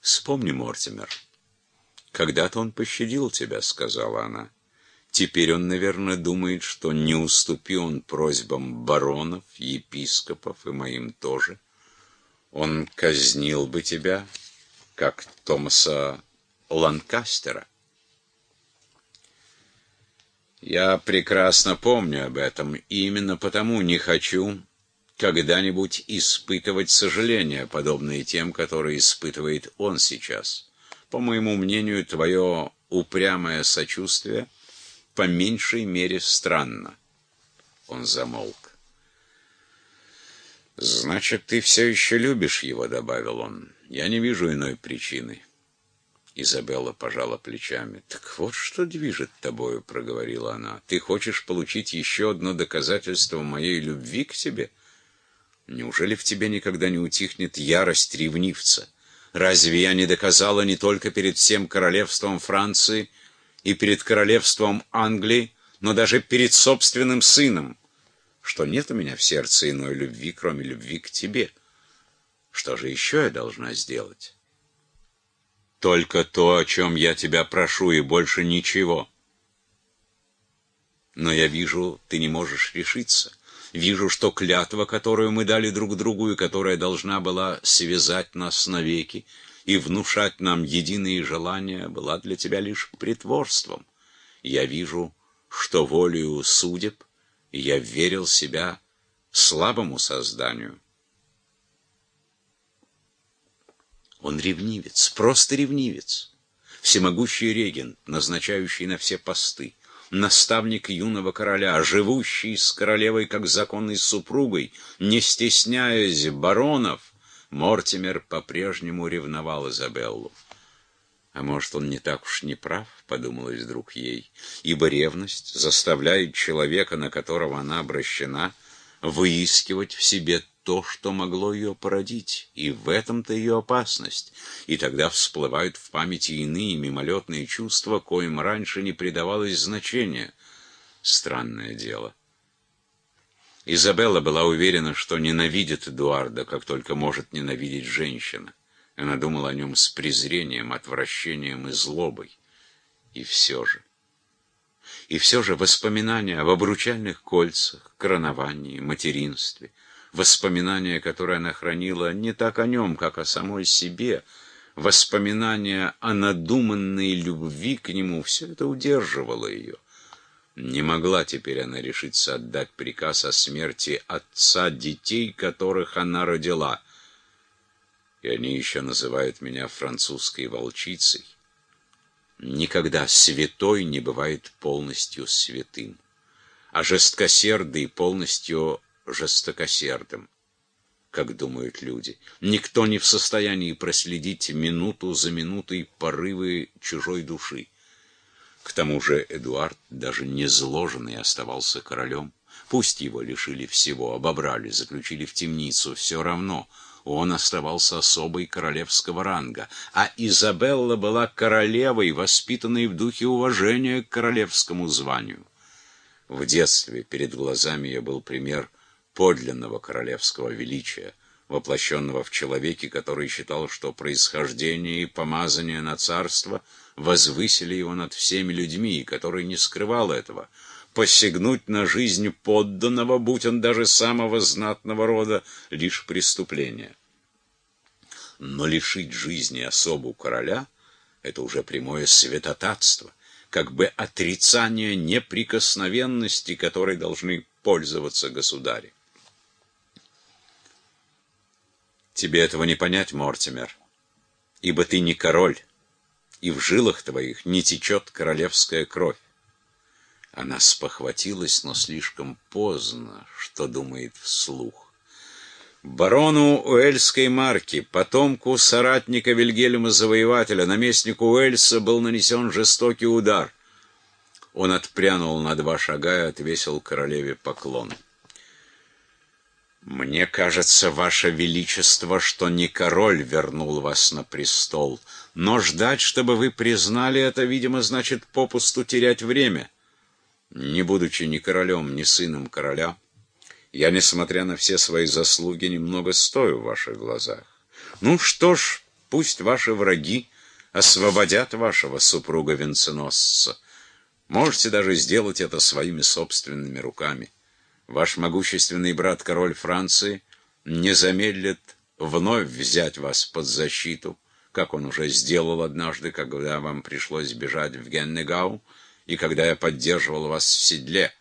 Вспомни, Мортимер. Когда-то он пощадил тебя, сказала она. Теперь он, наверное, думает, что не уступи он просьбам баронов, епископов и моим тоже. Он казнил бы тебя, как Томаса Ланкастера. Я прекрасно помню об этом, и именно потому не хочу когда-нибудь испытывать сожаления, подобные тем, которые испытывает он сейчас. По моему мнению, твое упрямое сочувствие по меньшей мере странно. Он замолк. «Значит, ты все еще любишь его», — добавил он. «Я не вижу иной причины». Изабелла пожала плечами. «Так вот что движет тобою», — проговорила она. «Ты хочешь получить еще одно доказательство моей любви к тебе? Неужели в тебе никогда не утихнет ярость ревнивца? Разве я не доказала не только перед всем королевством Франции и перед королевством Англии, но даже перед собственным сыном, что нет у меня в сердце иной любви, кроме любви к тебе? Что же еще я должна сделать?» Только то, о чем я тебя прошу, и больше ничего. Но я вижу, ты не можешь решиться. Вижу, что клятва, которую мы дали друг другу, и которая должна была связать нас навеки и внушать нам единые желания, была для тебя лишь притворством. Я вижу, что волею судеб я верил себя слабому созданию. Он ревнивец, просто ревнивец. Всемогущий регент, назначающий на все посты, наставник юного короля, живущий с королевой как законной супругой, не стесняясь баронов, Мортимер по-прежнему ревновал Изабеллу. А может, он не так уж не прав, подумалось вдруг ей, ибо ревность заставляет человека, на которого она обращена, выискивать в себе то, что могло ее породить, и в этом-то ее опасность. И тогда всплывают в памяти иные мимолетные чувства, коим раньше не придавалось значения. Странное дело. Изабелла была уверена, что ненавидит Эдуарда, как только может ненавидеть женщина. Она думала о нем с презрением, отвращением и злобой. И все же... И все же воспоминания об обручальных кольцах, короновании, материнстве — воспоминания, которые она хранила не так о нем, как о самой себе, воспоминания о надуманной любви к нему, все это удерживало ее. Не могла теперь она решиться отдать приказ о смерти отца детей, которых она родила. И они еще называют меня французской волчицей. Никогда святой не бывает полностью святым, а жесткосердый полностью жестокосердым, как думают люди. Никто не в состоянии проследить минуту за минутой порывы чужой души. К тому же Эдуард, даже не зложенный, оставался королем. Пусть его лишили всего, обобрали, заключили в темницу, все равно он оставался особой королевского ранга, а Изабелла была королевой, воспитанной в духе уважения к королевскому званию. В детстве перед глазами ее был пример подлинного королевского величия, воплощенного в человеке, который считал, что происхождение и помазание на царство возвысили его над всеми людьми, и который не скрывал этого. Посягнуть на жизнь подданного, будь он даже самого знатного рода, лишь преступление. Но лишить жизни особу короля — это уже прямое святотатство, как бы отрицание неприкосновенности, которой должны пользоваться государи. Тебе этого не понять, Мортимер, ибо ты не король, и в жилах твоих не течет королевская кровь. Она спохватилась, но слишком поздно, что думает вслух. Барону Уэльской марки, потомку соратника Вильгельма Завоевателя, наместнику Уэльса, был нанесен жестокий удар. Он отпрянул на два шага и отвесил королеве поклон. Мне кажется, ваше величество, что не король вернул вас на престол, но ждать, чтобы вы признали это, видимо, значит попусту терять время. Не будучи ни королем, ни сыном короля, я, несмотря на все свои заслуги, немного стою в ваших глазах. Ну что ж, Пусть ваши враги освободят вашего супруга-венценосца. Можете даже сделать это своими собственными руками. Ваш могущественный брат, король Франции, не замедлит вновь взять вас под защиту, как он уже сделал однажды, когда вам пришлось бежать в Геннегау, и когда я поддерживал вас в седле.